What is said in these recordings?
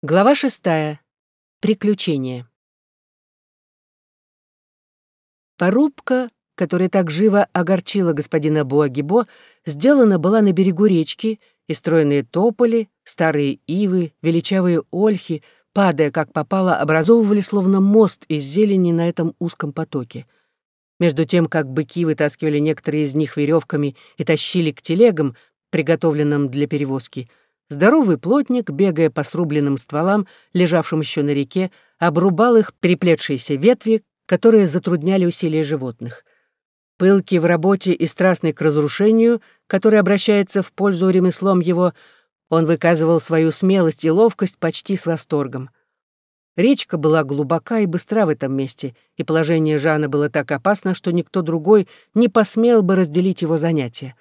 Глава шестая. Приключения. Порубка, которая так живо огорчила господина Буагибо, сделана была на берегу речки, и стройные тополи, старые ивы, величавые ольхи, падая как попало, образовывали словно мост из зелени на этом узком потоке. Между тем, как быки вытаскивали некоторые из них веревками и тащили к телегам, приготовленным для перевозки — Здоровый плотник, бегая по срубленным стволам, лежавшим еще на реке, обрубал их приплетшиеся ветви, которые затрудняли усилия животных. Пылкий в работе и страстный к разрушению, который обращается в пользу ремеслом его, он выказывал свою смелость и ловкость почти с восторгом. Речка была глубока и быстра в этом месте, и положение Жана было так опасно, что никто другой не посмел бы разделить его занятия.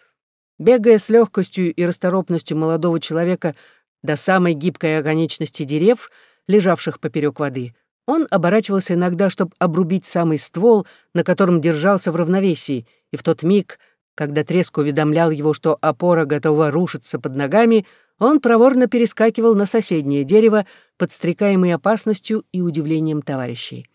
Бегая с легкостью и расторопностью молодого человека до самой гибкой оконечности дерев, лежавших поперек воды, он оборачивался иногда, чтобы обрубить самый ствол, на котором держался в равновесии, и в тот миг, когда треск уведомлял его, что опора готова рушиться под ногами, он проворно перескакивал на соседнее дерево, подстрекаемый опасностью и удивлением товарищей.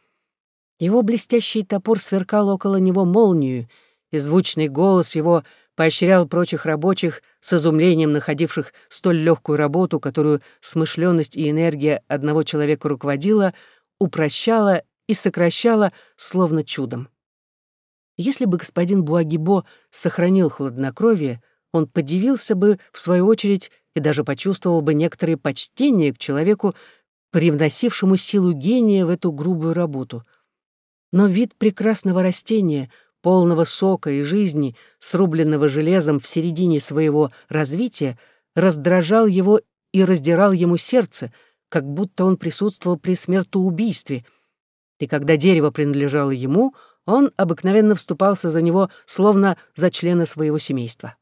Его блестящий топор сверкал около него молнию, и звучный голос его — поощрял прочих рабочих с изумлением находивших столь легкую работу, которую смышленность и энергия одного человека руководила, упрощала и сокращала словно чудом. Если бы господин Буагибо сохранил хладнокровие, он подивился бы, в свою очередь, и даже почувствовал бы некоторое почтение к человеку, привносившему силу гения в эту грубую работу. Но вид прекрасного растения, полного сока и жизни, срубленного железом в середине своего развития, раздражал его и раздирал ему сердце, как будто он присутствовал при смертоубийстве. И когда дерево принадлежало ему, он обыкновенно вступался за него, словно за члена своего семейства.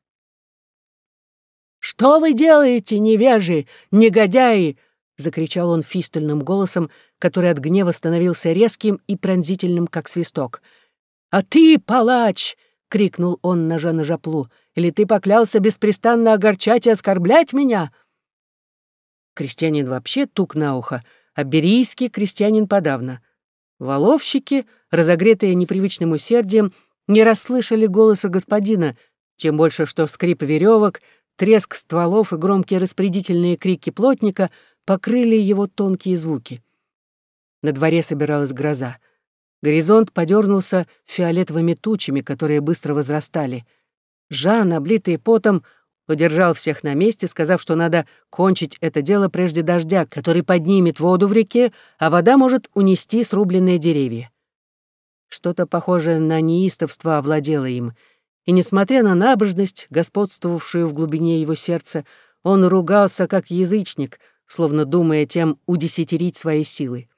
«Что вы делаете, невежи, негодяи?» — закричал он фистульным голосом, который от гнева становился резким и пронзительным, как свисток — «А ты, палач!» — крикнул он на Жана Жаплу. «Или ты поклялся беспрестанно огорчать и оскорблять меня?» Крестьянин вообще тук на ухо, а берийский крестьянин подавно. Воловщики, разогретые непривычным усердием, не расслышали голоса господина, тем больше что скрип веревок, треск стволов и громкие распорядительные крики плотника покрыли его тонкие звуки. На дворе собиралась гроза. Горизонт подернулся фиолетовыми тучами, которые быстро возрастали. Жан, облитый потом, удержал всех на месте, сказав, что надо кончить это дело прежде дождя, который поднимет воду в реке, а вода может унести срубленные деревья. Что-то похожее на неистовство овладело им, и, несмотря на набожность, господствовавшую в глубине его сердца, он ругался как язычник, словно думая тем удесятерить свои силы.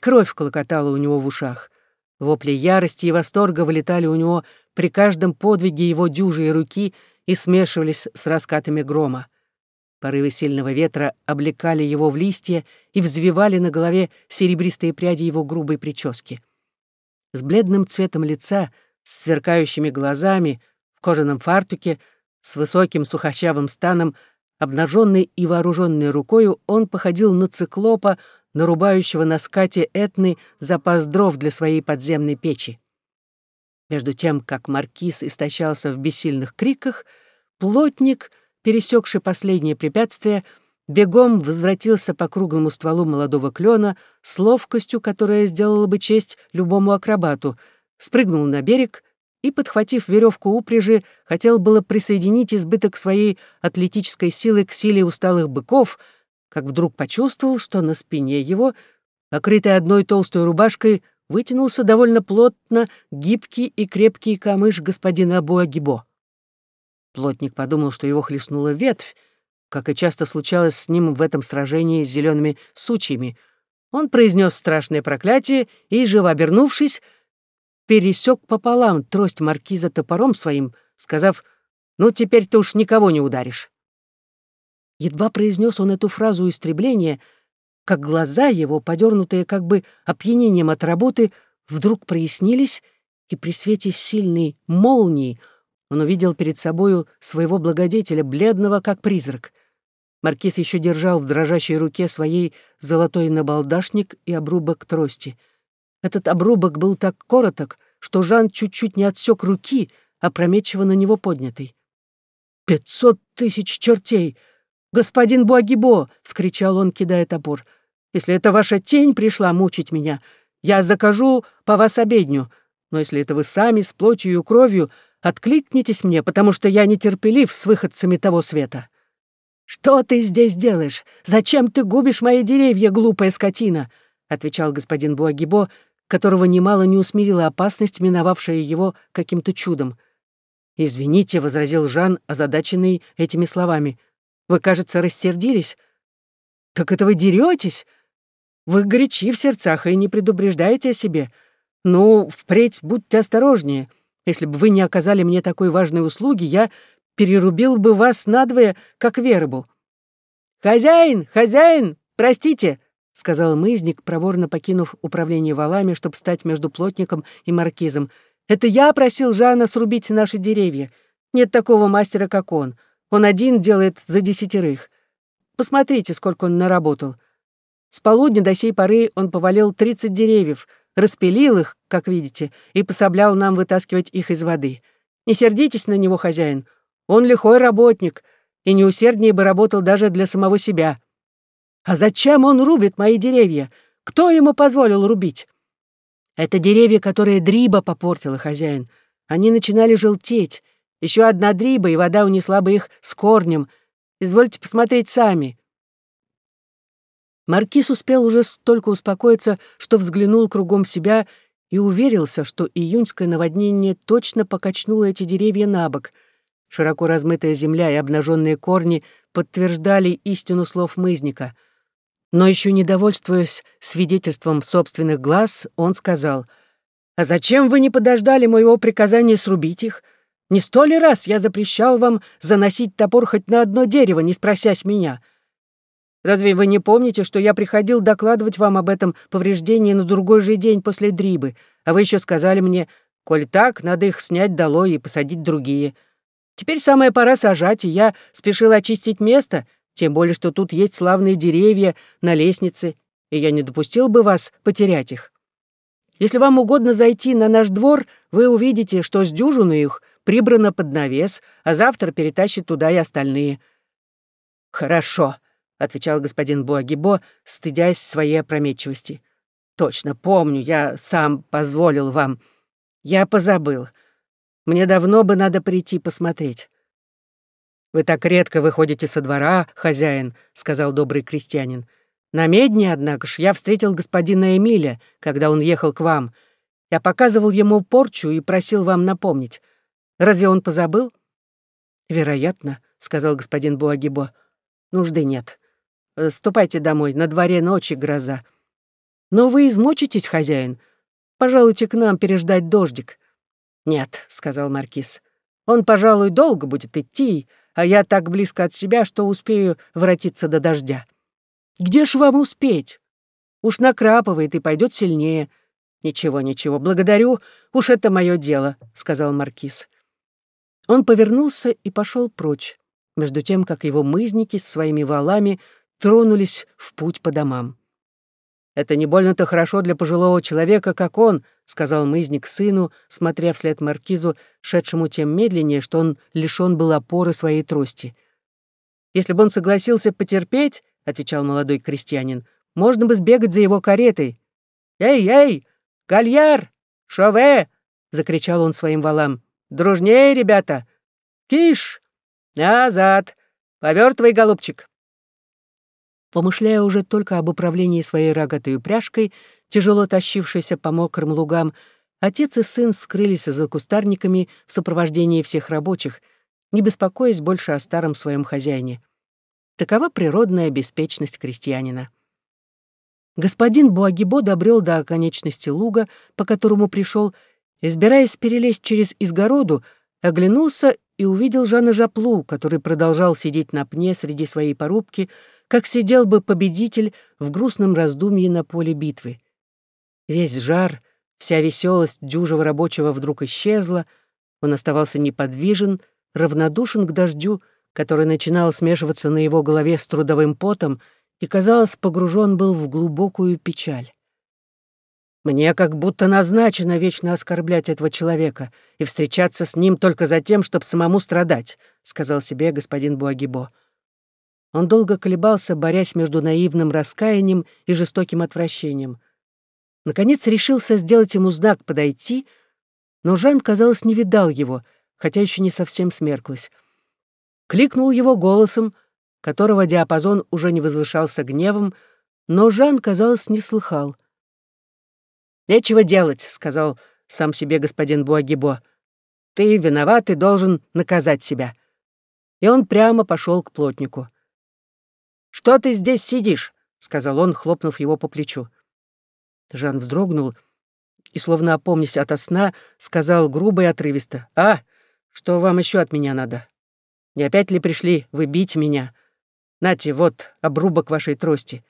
Кровь колокотала у него в ушах. Вопли ярости и восторга вылетали у него при каждом подвиге его дюжей руки и смешивались с раскатами грома. Порывы сильного ветра облекали его в листья и взвивали на голове серебристые пряди его грубой прически. С бледным цветом лица, с сверкающими глазами, в кожаном фартуке, с высоким сухощавым станом, обнаженный и вооруженный рукою, он походил на циклопа, нарубающего на скате Этны запас дров для своей подземной печи. Между тем, как маркиз истощался в бессильных криках, плотник, пересекший последнее препятствие, бегом возвратился по круглому стволу молодого клена с ловкостью, которая сделала бы честь любому акробату, спрыгнул на берег и, подхватив веревку упряжи, хотел было присоединить избыток своей атлетической силы к силе усталых быков — как вдруг почувствовал, что на спине его, покрытой одной толстой рубашкой, вытянулся довольно плотно гибкий и крепкий камыш господина Буагибо. Плотник подумал, что его хлестнула ветвь, как и часто случалось с ним в этом сражении с зелеными сучьями. Он произнес страшное проклятие и, живо обернувшись, пересек пополам трость маркиза топором своим, сказав, «Ну, теперь ты уж никого не ударишь». Едва произнес он эту фразу истребления, как глаза его, подернутые как бы опьянением от работы, вдруг прояснились, и при свете сильной молнии он увидел перед собою своего благодетеля, бледного как призрак. Маркиз еще держал в дрожащей руке своей золотой набалдашник и обрубок трости. Этот обрубок был так короток, что Жан чуть-чуть не отсек руки, опрометчиво на него поднятой. «Пятьсот тысяч чертей! Господин Буагибо!» — вскричал он, кидая топор. «Если это ваша тень пришла мучить меня, я закажу по вас обедню. Но если это вы сами с плотью и кровью, откликнитесь мне, потому что я нетерпелив с выходцами того света». «Что ты здесь делаешь? Зачем ты губишь мои деревья, глупая скотина?» — отвечал господин Буагибо, которого немало не усмирила опасность, миновавшая его каким-то чудом. «Извините», — возразил Жан, озадаченный этими словами. «Вы, кажется, рассердились?» «Так это вы деретесь? Вы горячи в сердцах и не предупреждаете о себе. Ну, впредь будьте осторожнее. Если бы вы не оказали мне такой важной услуги, я перерубил бы вас надвое, как вербу». «Хозяин, хозяин, простите!» — сказал мызник, проворно покинув управление валами, чтобы стать между плотником и маркизом. «Это я просил Жана срубить наши деревья. Нет такого мастера, как он. Он один делает за десятерых. Посмотрите, сколько он наработал. С полудня до сей поры он повалил тридцать деревьев, распилил их, как видите, и пособлял нам вытаскивать их из воды. Не сердитесь на него, хозяин. Он лихой работник и неусерднее бы работал даже для самого себя. А зачем он рубит мои деревья? Кто ему позволил рубить? Это деревья, которые дриба попортила, хозяин. Они начинали желтеть. Еще одна дриба, и вода унесла бы их с корнем. Извольте посмотреть сами. Маркиз успел уже столько успокоиться, что взглянул кругом себя и уверился, что июньское наводнение точно покачнуло эти деревья на бок — Широко размытая земля и обнаженные корни подтверждали истину слов мызника. Но еще недовольствуясь свидетельством собственных глаз, он сказал, «А зачем вы не подождали моего приказания срубить их? Не сто ли раз я запрещал вам заносить топор хоть на одно дерево, не спросясь меня? Разве вы не помните, что я приходил докладывать вам об этом повреждении на другой же день после дрибы, а вы еще сказали мне, коль так, надо их снять долой и посадить другие?» Теперь самая пора сажать, и я спешил очистить место, тем более, что тут есть славные деревья на лестнице, и я не допустил бы вас потерять их. Если вам угодно зайти на наш двор, вы увидите, что с дюжины их прибрано под навес, а завтра перетащит туда и остальные». «Хорошо», — отвечал господин Буагибо, стыдясь своей опрометчивости. «Точно помню, я сам позволил вам. Я позабыл. Мне давно бы надо прийти посмотреть». «Вы так редко выходите со двора, хозяин», — сказал добрый крестьянин. «На медне, однако ж, я встретил господина Эмиля, когда он ехал к вам. Я показывал ему порчу и просил вам напомнить. Разве он позабыл?» «Вероятно», — сказал господин Буагибо. «Нужды нет. Э, ступайте домой, на дворе ночи гроза. Но вы измочитесь, хозяин. Пожалуйте к нам переждать дождик. «Нет», — сказал Маркиз. «Он, пожалуй, долго будет идти, а я так близко от себя, что успею воротиться до дождя. Где ж вам успеть? Уж накрапывает и пойдет сильнее». «Ничего, ничего, благодарю, уж это мое дело», — сказал Маркиз. Он повернулся и пошел прочь, между тем, как его мызники с своими валами тронулись в путь по домам. «Это не больно-то хорошо для пожилого человека, как он», — сказал мызник сыну, смотря вслед маркизу, шедшему тем медленнее, что он лишён был опоры своей трости. «Если бы он согласился потерпеть», — отвечал молодой крестьянин, «можно бы сбегать за его каретой». «Эй-эй! Гальяр! Шове!» — закричал он своим валам. «Дружнее, ребята! Киш! Назад! Повёртывай, голубчик!» Помышляя уже только об управлении своей рогатой упряжкой, тяжело тащившейся по мокрым лугам, отец и сын скрылись за кустарниками в сопровождении всех рабочих, не беспокоясь больше о старом своем хозяине. Такова природная беспечность крестьянина. Господин Буагибо добрел до оконечности луга, по которому пришел, избираясь перелезть через изгороду, оглянулся и увидел Жана Жаплу, который продолжал сидеть на пне среди своей порубки, как сидел бы победитель в грустном раздумье на поле битвы. Весь жар, вся веселость дюжего рабочего вдруг исчезла, он оставался неподвижен, равнодушен к дождю, который начинал смешиваться на его голове с трудовым потом и, казалось, погружен был в глубокую печаль. Мне как будто назначено вечно оскорблять этого человека и встречаться с ним только за тем, чтобы самому страдать, сказал себе господин Буагибо. Он долго колебался, борясь между наивным раскаянием и жестоким отвращением. Наконец решился сделать ему знак подойти, но Жан, казалось, не видал его, хотя еще не совсем смерклась. Кликнул его голосом, которого диапазон уже не возвышался гневом, но Жан, казалось, не слыхал — «Нечего делать», — сказал сам себе господин Буагибо. «Ты виноват и должен наказать себя». И он прямо пошел к плотнику. «Что ты здесь сидишь?» — сказал он, хлопнув его по плечу. Жан вздрогнул и, словно опомнясь ото сна, сказал грубо и отрывисто. «А, что вам еще от меня надо? Не опять ли пришли вы бить меня? Нате, вот обрубок вашей трости.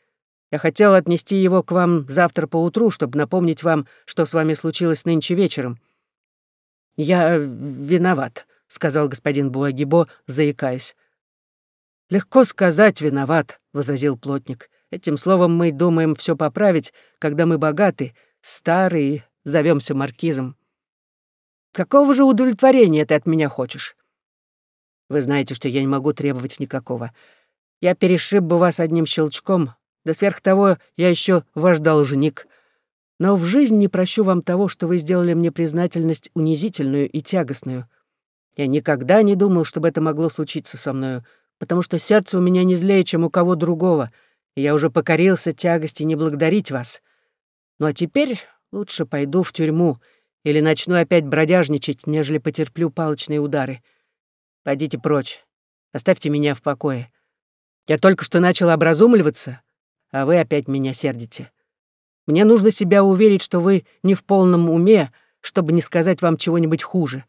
Я хотел отнести его к вам завтра поутру, чтобы напомнить вам, что с вами случилось нынче вечером». «Я виноват», — сказал господин Буагибо, заикаясь. «Легко сказать «виноват», — возразил плотник. «Этим словом мы думаем все поправить, когда мы богаты, старые, зовемся маркизом. Какого же удовлетворения ты от меня хочешь? Вы знаете, что я не могу требовать никакого. Я перешиб бы вас одним щелчком, да сверх того, я еще ваш должник. Но в жизнь не прощу вам того, что вы сделали мне признательность унизительную и тягостную. Я никогда не думал, чтобы это могло случиться со мною, потому что сердце у меня не злее, чем у кого другого, и я уже покорился тягости не благодарить вас. Ну а теперь лучше пойду в тюрьму или начну опять бродяжничать, нежели потерплю палочные удары. Пойдите прочь, оставьте меня в покое. Я только что начал образумливаться, а вы опять меня сердите. Мне нужно себя уверить, что вы не в полном уме, чтобы не сказать вам чего-нибудь хуже».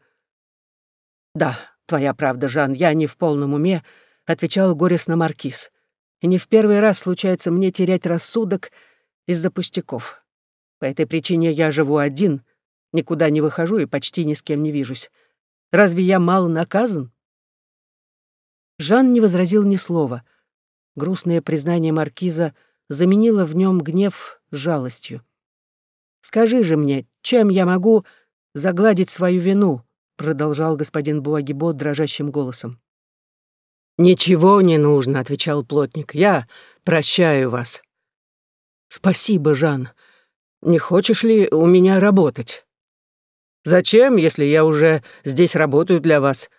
«Да, твоя правда, Жан, я не в полном уме», — отвечал горестно Маркиз. «И не в первый раз случается мне терять рассудок из-за пустяков. По этой причине я живу один, никуда не выхожу и почти ни с кем не вижусь. Разве я мало наказан?» Жан не возразил ни слова. Грустное признание Маркиза — заменила в нем гнев жалостью. «Скажи же мне, чем я могу загладить свою вину?» продолжал господин Буагибо дрожащим голосом. «Ничего не нужно», — отвечал плотник. «Я прощаю вас». «Спасибо, Жан. Не хочешь ли у меня работать?» «Зачем, если я уже здесь работаю для вас?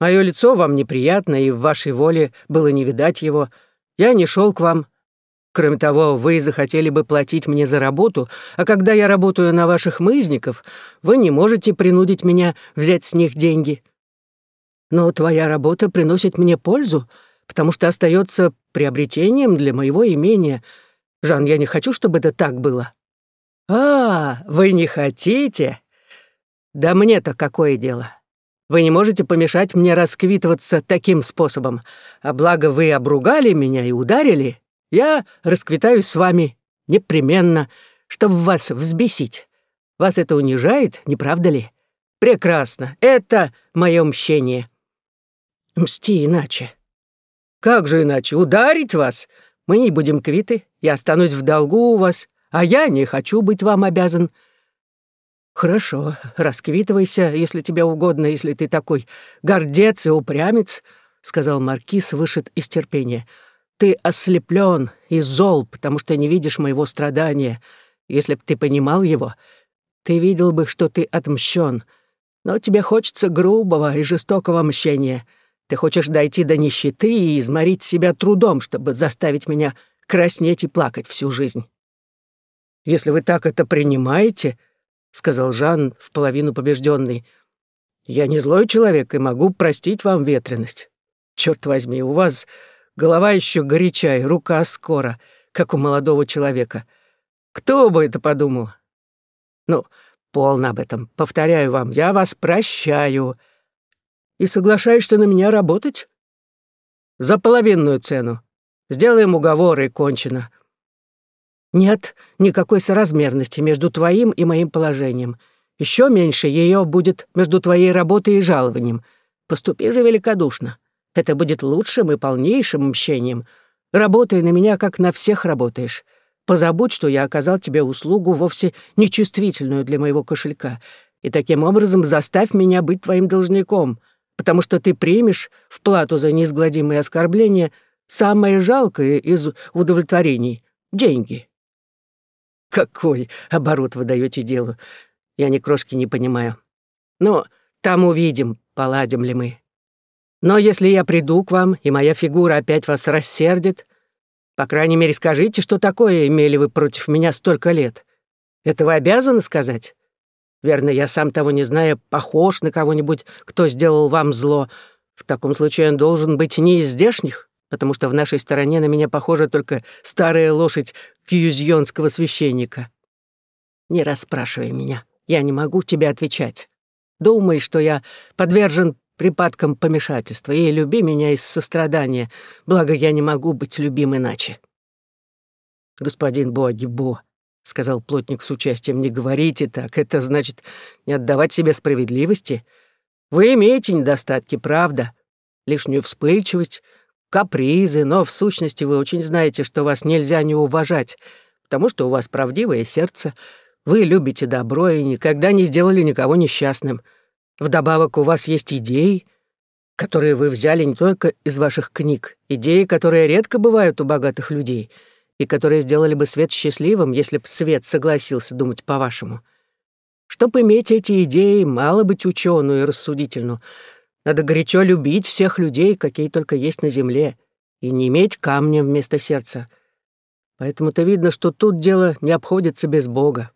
Мое лицо вам неприятно, и в вашей воле было не видать его. Я не шел к вам, Кроме того, вы захотели бы платить мне за работу, а когда я работаю на ваших мызников, вы не можете принудить меня взять с них деньги. Но твоя работа приносит мне пользу, потому что остается приобретением для моего имения. Жан, я не хочу, чтобы это так было. А, вы не хотите? Да мне-то какое дело? Вы не можете помешать мне расквитываться таким способом. А благо вы обругали меня и ударили, я расквитаюсь с вами непременно, чтобы вас взбесить. Вас это унижает, не правда ли? Прекрасно, это мое мщение. Мсти иначе. Как же иначе? Ударить вас? Мы не будем квиты, я останусь в долгу у вас, а я не хочу быть вам обязан. Хорошо, расквитывайся, если тебе угодно, если ты такой гордец и упрямец, сказал маркиз, вышед из терпения. Ты ослеплен и зол, потому что не видишь моего страдания. Если б ты понимал его, ты видел бы, что ты отмщен. Но тебе хочется грубого и жестокого мщения. Ты хочешь дойти до нищеты и изморить себя трудом, чтобы заставить меня краснеть и плакать всю жизнь. «Если вы так это принимаете», — сказал Жан, в половину побежденный, «я не злой человек и могу простить вам ветренность. Черт возьми, у вас Голова еще горячая, рука скоро, как у молодого человека. Кто бы это подумал? Ну, полно об этом. Повторяю вам, я вас прощаю. И соглашаешься на меня работать? За половинную цену. Сделаем уговор и кончено. Нет никакой соразмерности между твоим и моим положением. Еще меньше ее будет между твоей работой и жалованием. Поступи же великодушно. Это будет лучшим и полнейшим мщением. Работай на меня, как на всех работаешь. Позабудь, что я оказал тебе услугу вовсе нечувствительную для моего кошелька, и таким образом заставь меня быть твоим должником, потому что ты примешь в плату за неизгладимые оскорбления самое жалкое из удовлетворений — деньги. Какой оборот вы даете делу? Я ни крошки не понимаю. Но там увидим, поладим ли мы. Но если я приду к вам, и моя фигура опять вас рассердит, по крайней мере, скажите, что такое имели вы против меня столько лет. Это вы обязаны сказать? Верно, я сам того не зная, похож на кого-нибудь, кто сделал вам зло. В таком случае он должен быть не из здешних, потому что в нашей стороне на меня похожа только старая лошадь кьюзьонского священника. Не расспрашивай меня, я не могу тебе отвечать. Думай, что я подвержен припадкам помешательства, и люби меня из сострадания, благо я не могу быть любим иначе. Господин Боагибо, — сказал плотник с участием, — не говорите так, это значит не отдавать себе справедливости. Вы имеете недостатки, правда, лишнюю вспыльчивость, капризы, но в сущности вы очень знаете, что вас нельзя не уважать, потому что у вас правдивое сердце, вы любите добро и никогда не сделали никого несчастным. Вдобавок у вас есть идеи, которые вы взяли не только из ваших книг, идеи, которые редко бывают у богатых людей — и которые сделали бы свет счастливым, если б свет согласился думать по-вашему. Чтоб иметь эти идеи, мало быть ученую и рассудительную. Надо горячо любить всех людей, какие только есть на земле, и не иметь камня вместо сердца. Поэтому-то видно, что тут дело не обходится без Бога.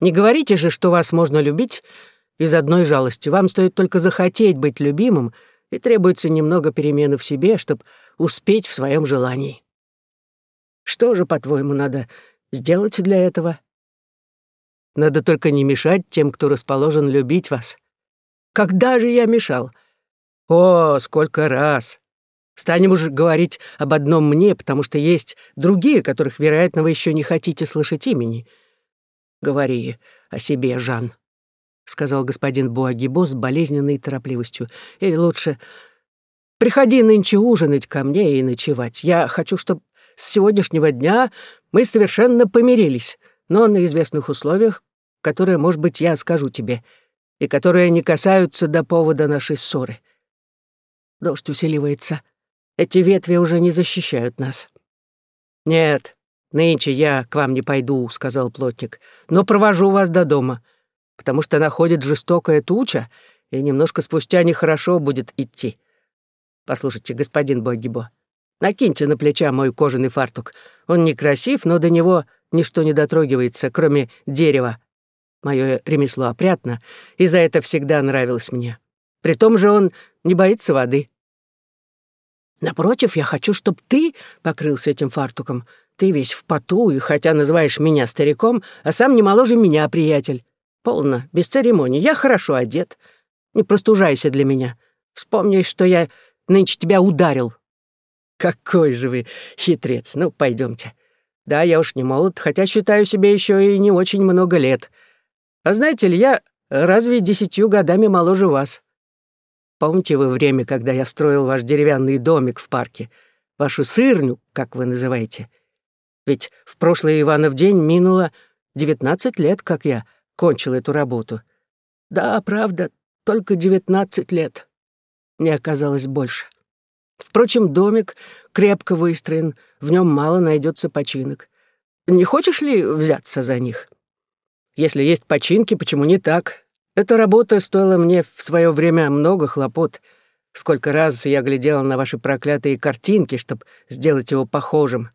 Не говорите же, что вас можно любить из одной жалости. Вам стоит только захотеть быть любимым, и требуется немного перемены в себе, чтобы успеть в своем желании. Что же, по-твоему, надо сделать для этого? Надо только не мешать тем, кто расположен любить вас. Когда же я мешал? О, сколько раз! Станем уже говорить об одном мне, потому что есть другие, которых, вероятно, вы еще не хотите слышать имени. Говори о себе, Жан, — сказал господин Буагибо с болезненной торопливостью. Или лучше, приходи нынче ужинать ко мне и ночевать. Я хочу, чтобы с сегодняшнего дня мы совершенно помирились, но на известных условиях, которые, может быть, я скажу тебе, и которые не касаются до повода нашей ссоры. Дождь усиливается. Эти ветви уже не защищают нас. Нет, нынче я к вам не пойду, сказал плотник, но провожу вас до дома, потому что находит жестокая туча, и немножко спустя нехорошо будет идти. Послушайте, господин Богибо, Накиньте на плеча мой кожаный фартук. Он некрасив, но до него ничто не дотрогивается, кроме дерева. Мое ремесло опрятно, и за это всегда нравилось мне. При том же он не боится воды. Напротив, я хочу, чтобы ты покрылся этим фартуком. Ты весь в поту, и хотя называешь меня стариком, а сам не моложе меня, приятель. Полно, без церемоний. Я хорошо одет. Не простужайся для меня. Вспомни, что я нынче тебя ударил какой же вы хитрец. Ну, пойдемте. Да, я уж не молод, хотя считаю себе еще и не очень много лет. А знаете ли, я разве десятью годами моложе вас? Помните вы время, когда я строил ваш деревянный домик в парке? Вашу сырню, как вы называете? Ведь в прошлый Иванов день минуло девятнадцать лет, как я кончил эту работу. Да, правда, только девятнадцать лет. Не оказалось больше. Впрочем, домик крепко выстроен, в нем мало найдется починок. Не хочешь ли взяться за них? Если есть починки, почему не так? Эта работа стоила мне в свое время много хлопот. Сколько раз я глядела на ваши проклятые картинки, чтобы сделать его похожим.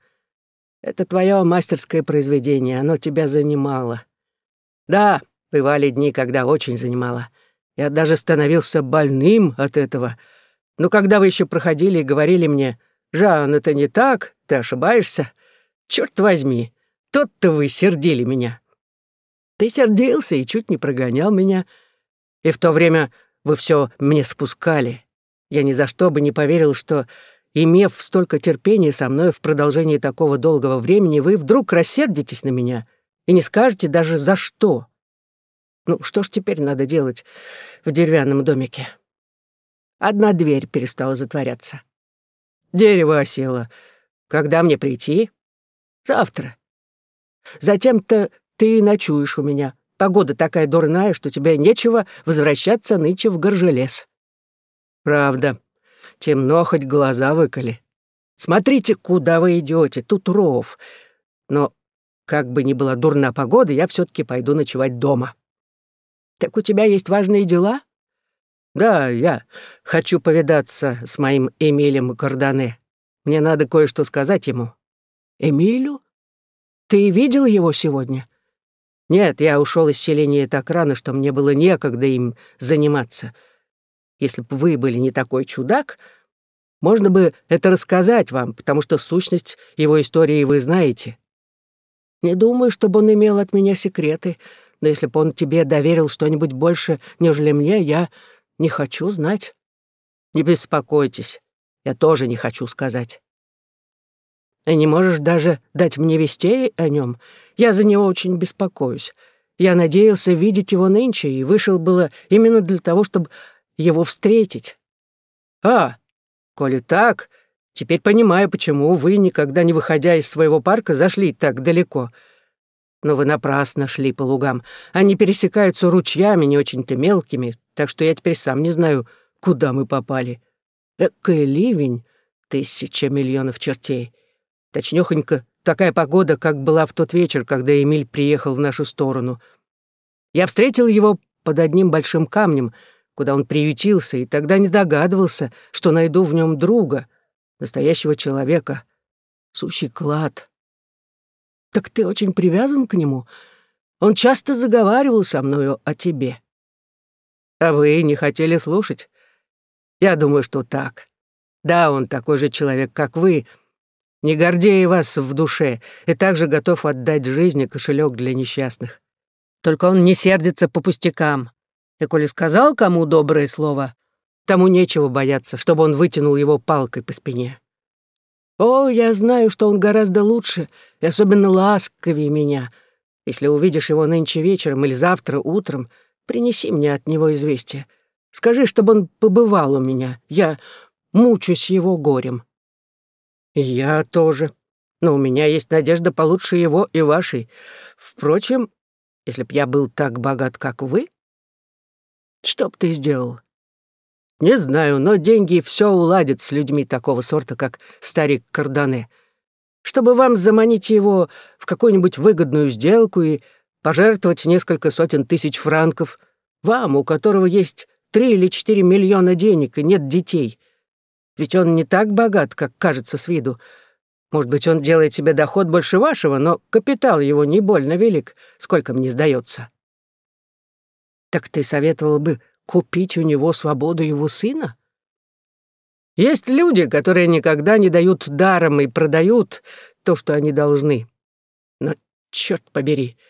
Это твое мастерское произведение, оно тебя занимало. Да, бывали дни, когда очень занимало. Я даже становился больным от этого — но когда вы еще проходили и говорили мне, «Жан, это не так, ты ошибаешься», черт возьми, тот-то вы сердили меня. Ты сердился и чуть не прогонял меня. И в то время вы все мне спускали. Я ни за что бы не поверил, что, имев столько терпения со мной в продолжении такого долгого времени, вы вдруг рассердитесь на меня и не скажете даже за что. Ну, что ж теперь надо делать в деревянном домике? Одна дверь перестала затворяться. Дерево осело. Когда мне прийти? Завтра. Затем-то ты ночуешь у меня. Погода такая дурная, что тебе нечего возвращаться нынче в горжелес. Правда. Темно, хоть глаза выколи. Смотрите, куда вы идете, тут ров. Но как бы ни была дурна погода, я все таки пойду ночевать дома. Так у тебя есть важные дела? Да, я хочу повидаться с моим Эмилем Гордане. Мне надо кое-что сказать ему. Эмилю? Ты видел его сегодня? Нет, я ушел из селения так рано, что мне было некогда им заниматься. Если бы вы были не такой чудак, можно бы это рассказать вам, потому что сущность его истории вы знаете. Не думаю, чтобы он имел от меня секреты, но если бы он тебе доверил что-нибудь больше, нежели мне, я не хочу знать. Не беспокойтесь, я тоже не хочу сказать. И не можешь даже дать мне вестей о нем. Я за него очень беспокоюсь. Я надеялся видеть его нынче и вышел было именно для того, чтобы его встретить. А, коли так, теперь понимаю, почему вы, никогда не выходя из своего парка, зашли так далеко. Но вы напрасно шли по лугам. Они пересекаются ручьями, не очень-то мелкими, так что я теперь сам не знаю, куда мы попали. Экая ливень, тысяча миллионов чертей. Точнёхонько такая погода, как была в тот вечер, когда Эмиль приехал в нашу сторону. Я встретил его под одним большим камнем, куда он приютился, и тогда не догадывался, что найду в нем друга, настоящего человека, сущий клад. Так ты очень привязан к нему? Он часто заговаривал со мною о тебе. А вы не хотели слушать? Я думаю, что так. Да, он такой же человек, как вы, не гордее вас в душе и также готов отдать жизни кошелек для несчастных. Только он не сердится по пустякам. И коли сказал кому доброе слово, тому нечего бояться, чтобы он вытянул его палкой по спине. О, я знаю, что он гораздо лучше и особенно ласковее меня. Если увидишь его нынче вечером или завтра утром, Принеси мне от него известие. Скажи, чтобы он побывал у меня. Я мучусь его горем». «Я тоже. Но у меня есть надежда получше его и вашей. Впрочем, если б я был так богат, как вы, что б ты сделал?» «Не знаю, но деньги все уладят с людьми такого сорта, как старик Кардане. Чтобы вам заманить его в какую-нибудь выгодную сделку и пожертвовать несколько сотен тысяч франков, вам, у которого есть три или четыре миллиона денег и нет детей. Ведь он не так богат, как кажется с виду. Может быть, он делает себе доход больше вашего, но капитал его не больно велик, сколько мне сдается. Так ты советовал бы купить у него свободу его сына? Есть люди, которые никогда не дают даром и продают то, что они должны. Но, черт побери, —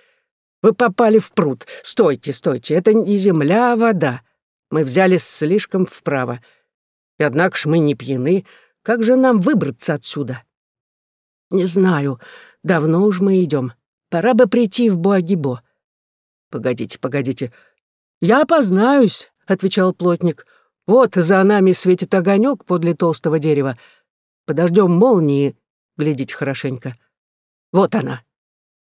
вы попали в пруд. Стойте, стойте, это не земля, а вода. Мы взяли слишком вправо. И однако ж мы не пьяны. Как же нам выбраться отсюда? Не знаю. Давно уж мы идем. Пора бы прийти в Буагибо. Погодите, погодите. Я опознаюсь, отвечал плотник. Вот за нами светит огонек подле толстого дерева. Подождем молнии, глядите хорошенько. Вот она.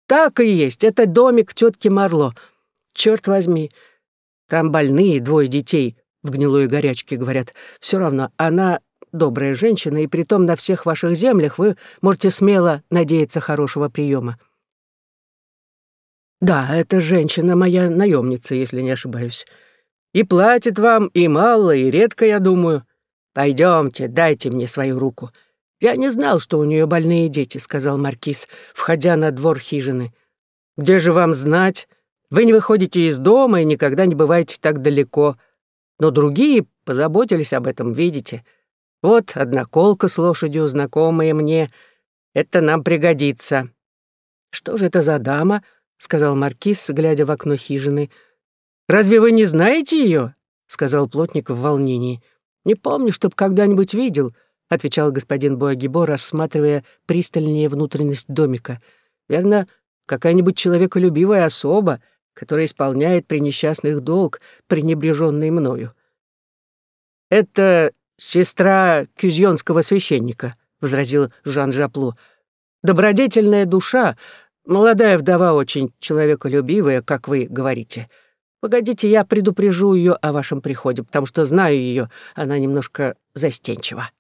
Так и есть, это домик тетки Марло. Черт возьми, там больные двое детей в гнилой горячке, говорят. Все равно, она добрая женщина, и притом на всех ваших землях вы можете смело надеяться хорошего приема. Да, эта женщина моя наемница, если не ошибаюсь. И платит вам и мало, и редко, я думаю. Пойдемте, дайте мне свою руку. «Я не знал, что у нее больные дети», — сказал Маркиз, входя на двор хижины. «Где же вам знать? Вы не выходите из дома и никогда не бываете так далеко. Но другие позаботились об этом, видите. Вот одна колка с лошадью, знакомая мне. Это нам пригодится». «Что же это за дама?» — сказал Маркиз, глядя в окно хижины. «Разве вы не знаете ее?» — сказал плотник в волнении. «Не помню, чтоб когда-нибудь видел». — отвечал господин Буагибо, рассматривая пристальнее внутренность домика. «Верно, какая-нибудь человеколюбивая особа, которая исполняет при несчастных долг, пренебреженный мною. «Это сестра кюзьонского священника», — возразил Жан Жаплу. «Добродетельная душа, молодая вдова очень человеколюбивая, как вы говорите. Погодите, я предупрежу ее о вашем приходе, потому что знаю ее, она немножко застенчива».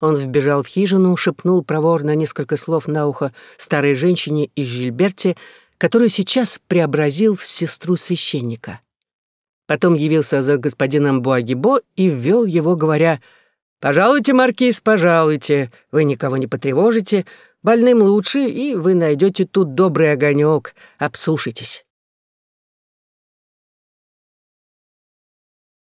Он вбежал в хижину, шепнул проворно несколько слов на ухо старой женщине из Жильберти, которую сейчас преобразил в сестру священника. Потом явился за господином Буагибо и ввел его, говоря, «Пожалуйте, маркиз, пожалуйте, вы никого не потревожите, больным лучше, и вы найдете тут добрый огонек, обсушитесь».